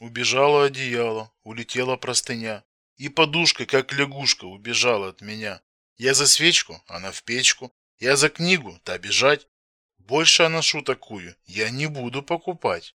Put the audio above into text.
Убежало одеяло, улетела простыня. И подушка, как лягушка, убежала от меня. Я за свечку, она в печку. Я за книгу, та бежать. Больше она ношу такую, я не буду покупать.